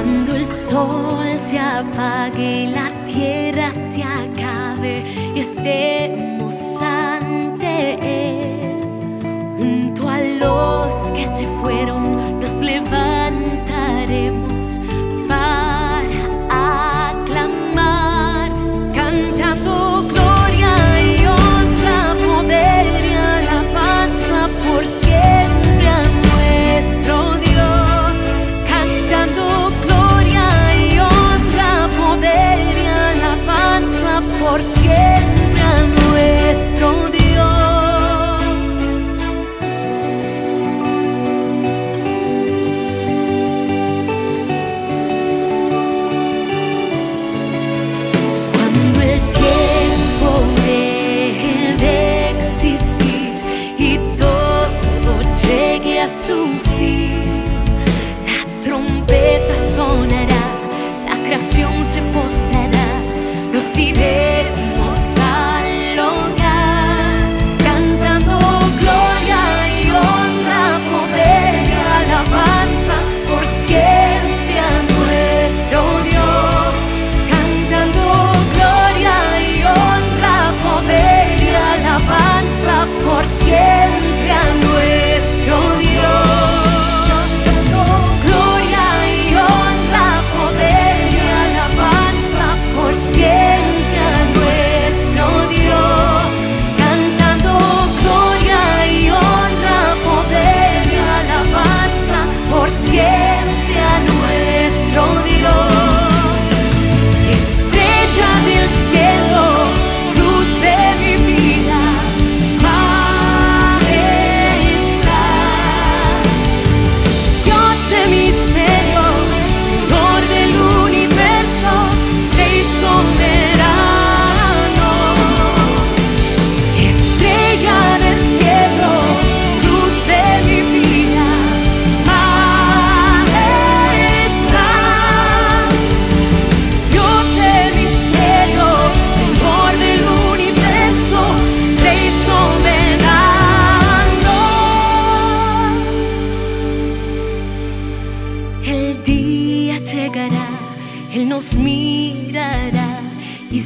Cuando el sol se apague y la tierra se acabe y estemos a too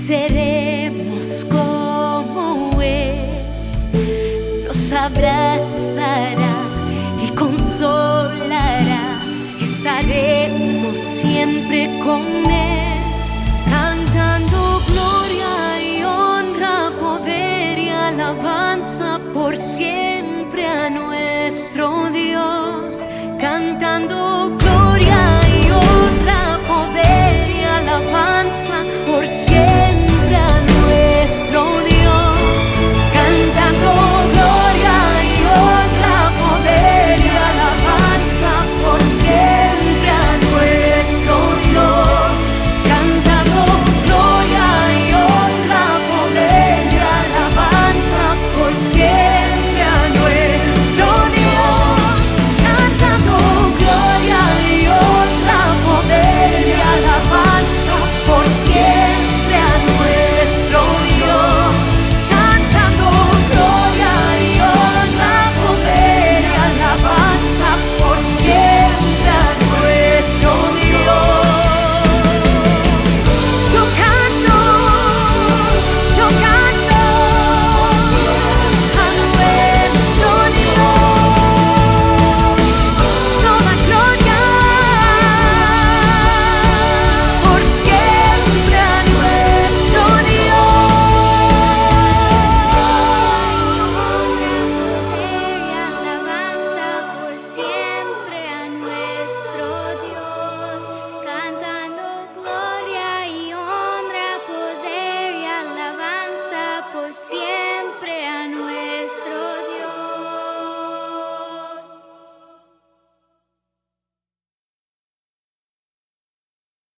seremos como Él, nos abrazará y consolará, estaremos siempre con Él, cantando gloria y honra, poder y alabanza por siempre a nuestro Dios.